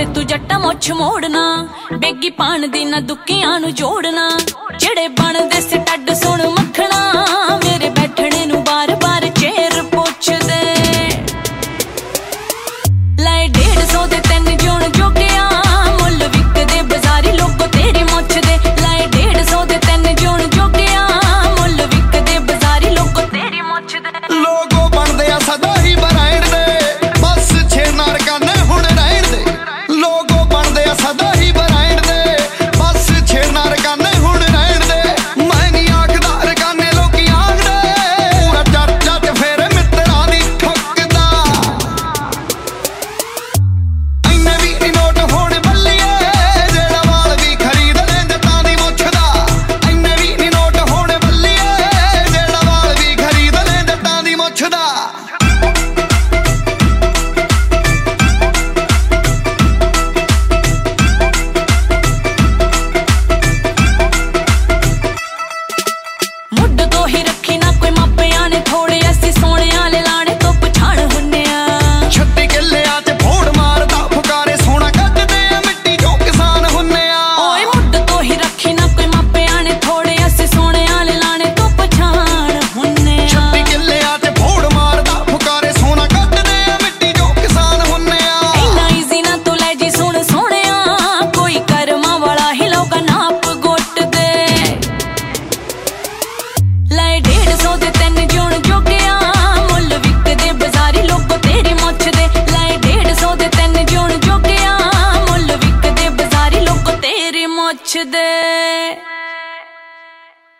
ਤੇ ਤੂੰ ਜੱਟਾ ਮੁੱਛ ਮੋੜਨਾ, ਬੇਗੀ ਪਾਣ ਦੀ ਨਾ ਦੁੱਕੀਆਂ ਨੂੰ ਜੋੜਨਾ, ਜਿਹੜੇ ਬਣਦੇ ਸਟੱਡ ਸੁਣ ਮੱਖਣਾ, ਮੇਰੇ ਬੈਠਣੇ ਨੂੰ ਬਾਰ-ਬਾਰ ਚੇਰ ਪੁੱਛਦੇ। ਲੈ 150 ਦੇ ਤਿੰਨ ਜੋਣ ਜੋਗੇ आखे ना कोई मापे आने थोड़े Today.